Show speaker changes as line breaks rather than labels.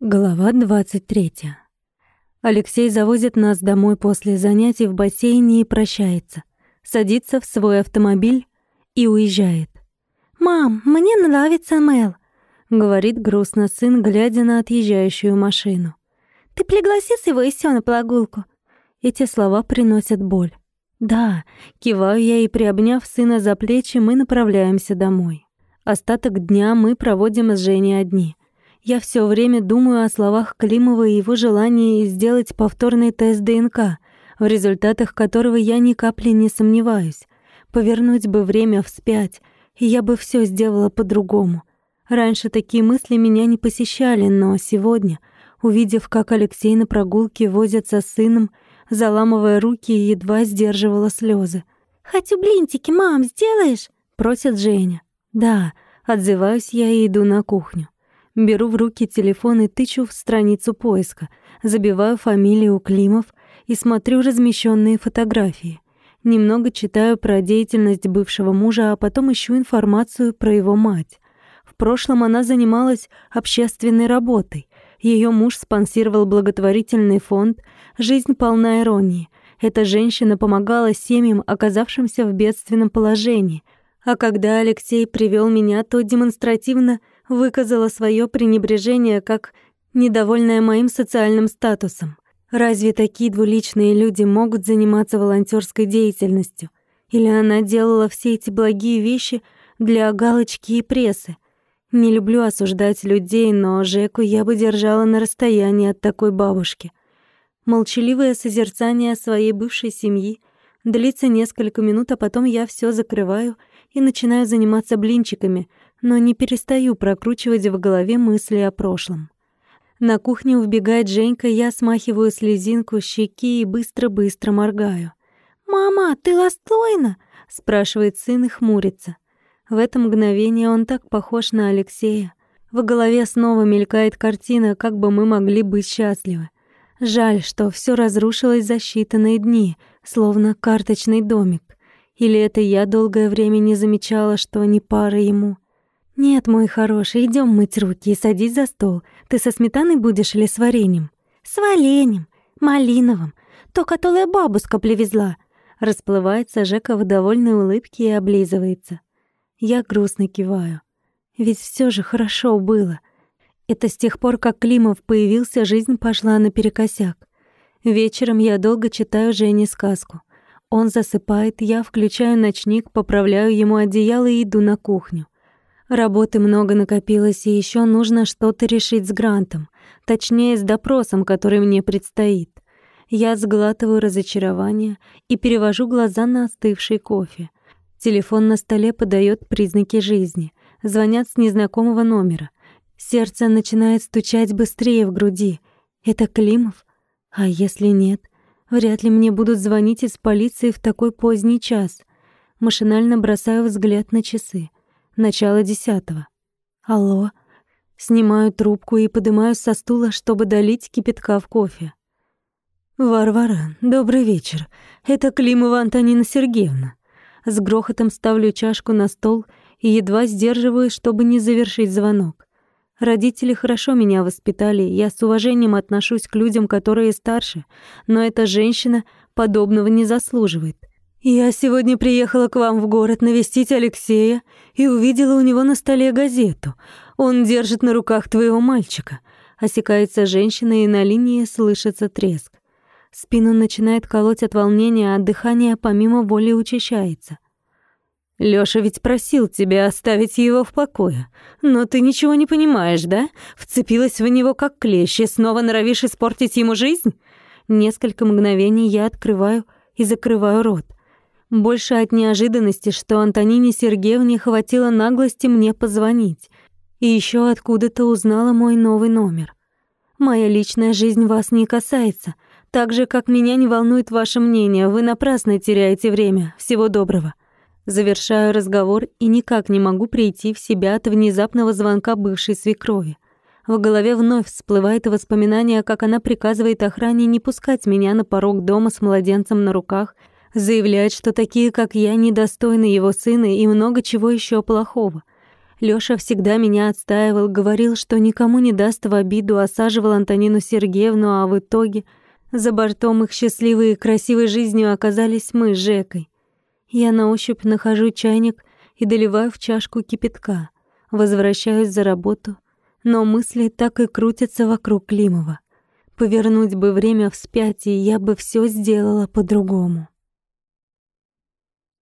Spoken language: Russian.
Глава 23. Алексей завозит нас домой после занятий в бассейне и прощается. Садится в свой автомобиль и уезжает.
«Мам, мне нравится Мэл», —
говорит грустно сын, глядя на отъезжающую машину.
«Ты пригласи его и всё на прогулку».
Эти слова приносят боль. «Да», — киваю я и, приобняв сына за плечи, мы направляемся домой. Остаток дня мы проводим с Женей одни. Я все время думаю о словах Климова и его желании сделать повторный тест ДНК, в результатах которого я ни капли не сомневаюсь. Повернуть бы время вспять, и я бы все сделала по-другому. Раньше такие мысли меня не посещали, но сегодня, увидев, как Алексей на прогулке возится с сыном, заламывая руки, едва сдерживала слезы.
«Хочу блинчики, мам, сделаешь?»
— просит Женя. «Да», — отзываюсь я и иду на кухню. Беру в руки телефон и тычу в страницу поиска, забиваю фамилию Климов и смотрю размещенные фотографии. Немного читаю про деятельность бывшего мужа, а потом ищу информацию про его мать. В прошлом она занималась общественной работой. Ее муж спонсировал благотворительный фонд «Жизнь полна иронии». Эта женщина помогала семьям, оказавшимся в бедственном положении. А когда Алексей привел меня, то демонстративно выказала свое пренебрежение как недовольная моим социальным статусом. Разве такие двуличные люди могут заниматься волонтерской деятельностью? Или она делала все эти благие вещи для галочки и прессы? Не люблю осуждать людей, но Жеку я бы держала на расстоянии от такой бабушки. Молчаливое созерцание своей бывшей семьи длится несколько минут, а потом я все закрываю и начинаю заниматься блинчиками, но не перестаю прокручивать в голове мысли о прошлом. На кухне убегает Женька, я смахиваю слезинку с щеки и быстро-быстро моргаю.
«Мама, ты расстроена?»
— спрашивает сын и хмурится. В это мгновение он так похож на Алексея. В голове снова мелькает картина, как бы мы могли быть счастливы. Жаль, что все разрушилось за считанные дни, словно карточный домик. Или это я долгое время не замечала, что не пара ему. «Нет, мой хороший, идем мыть руки и садись за стол. Ты со сметаной будешь или с вареньем?»
«С вареньем, малиновым, то, которое бабушка привезла».
Расплывается Жека в довольной улыбке и облизывается. Я грустно киваю. Ведь все же хорошо было. Это с тех пор, как Климов появился, жизнь пошла наперекосяк. Вечером я долго читаю Жене сказку. Он засыпает, я включаю ночник, поправляю ему одеяло и иду на кухню. Работы много накопилось, и еще нужно что-то решить с грантом, точнее, с допросом, который мне предстоит. Я сглатываю разочарование и перевожу глаза на остывший кофе. Телефон на столе подает признаки жизни. Звонят с незнакомого номера. Сердце начинает стучать быстрее в груди. Это Климов? А если нет? Вряд ли мне будут звонить из полиции в такой поздний час. Машинально бросаю взгляд на часы. Начало десятого. Алло. Снимаю трубку и поднимаюсь со стула, чтобы долить кипятка в кофе. «Варвара, добрый вечер. Это Климова Антонина Сергеевна». С грохотом ставлю чашку на стол и едва сдерживаюсь, чтобы не завершить звонок. Родители хорошо меня воспитали, я с уважением отношусь к людям, которые старше, но эта женщина подобного не заслуживает. «Я сегодня приехала к вам в город навестить Алексея и увидела у него на столе газету. Он держит на руках твоего мальчика». Осекается женщина, и на линии слышится треск. Спину начинает колоть от волнения, а дыхание помимо воли учащается. Лёша ведь просил тебя оставить его в покое. Но ты ничего не понимаешь, да? Вцепилась в него как клещ и снова норовишь испортить ему жизнь? Несколько мгновений я открываю и закрываю рот. Больше от неожиданности, что Антонине Сергеевне хватило наглости мне позвонить. И еще откуда-то узнала мой новый номер. Моя личная жизнь вас не касается. Так же, как меня не волнует ваше мнение, вы напрасно теряете время. Всего доброго. Завершаю разговор и никак не могу прийти в себя от внезапного звонка бывшей свекрови. В голове вновь всплывает воспоминание, как она приказывает охране не пускать меня на порог дома с младенцем на руках — заявляет, что такие, как я, недостойны его сына и много чего еще плохого. Лёша всегда меня отстаивал, говорил, что никому не даст в обиду, осаживал Антонину Сергеевну, а в итоге за бортом их счастливой и красивой жизнью оказались мы с Жекой. Я на ощупь нахожу чайник и доливаю в чашку кипятка. Возвращаюсь за работу, но мысли так и крутятся вокруг Климова. Повернуть бы время вспять, и я бы все сделала по-другому.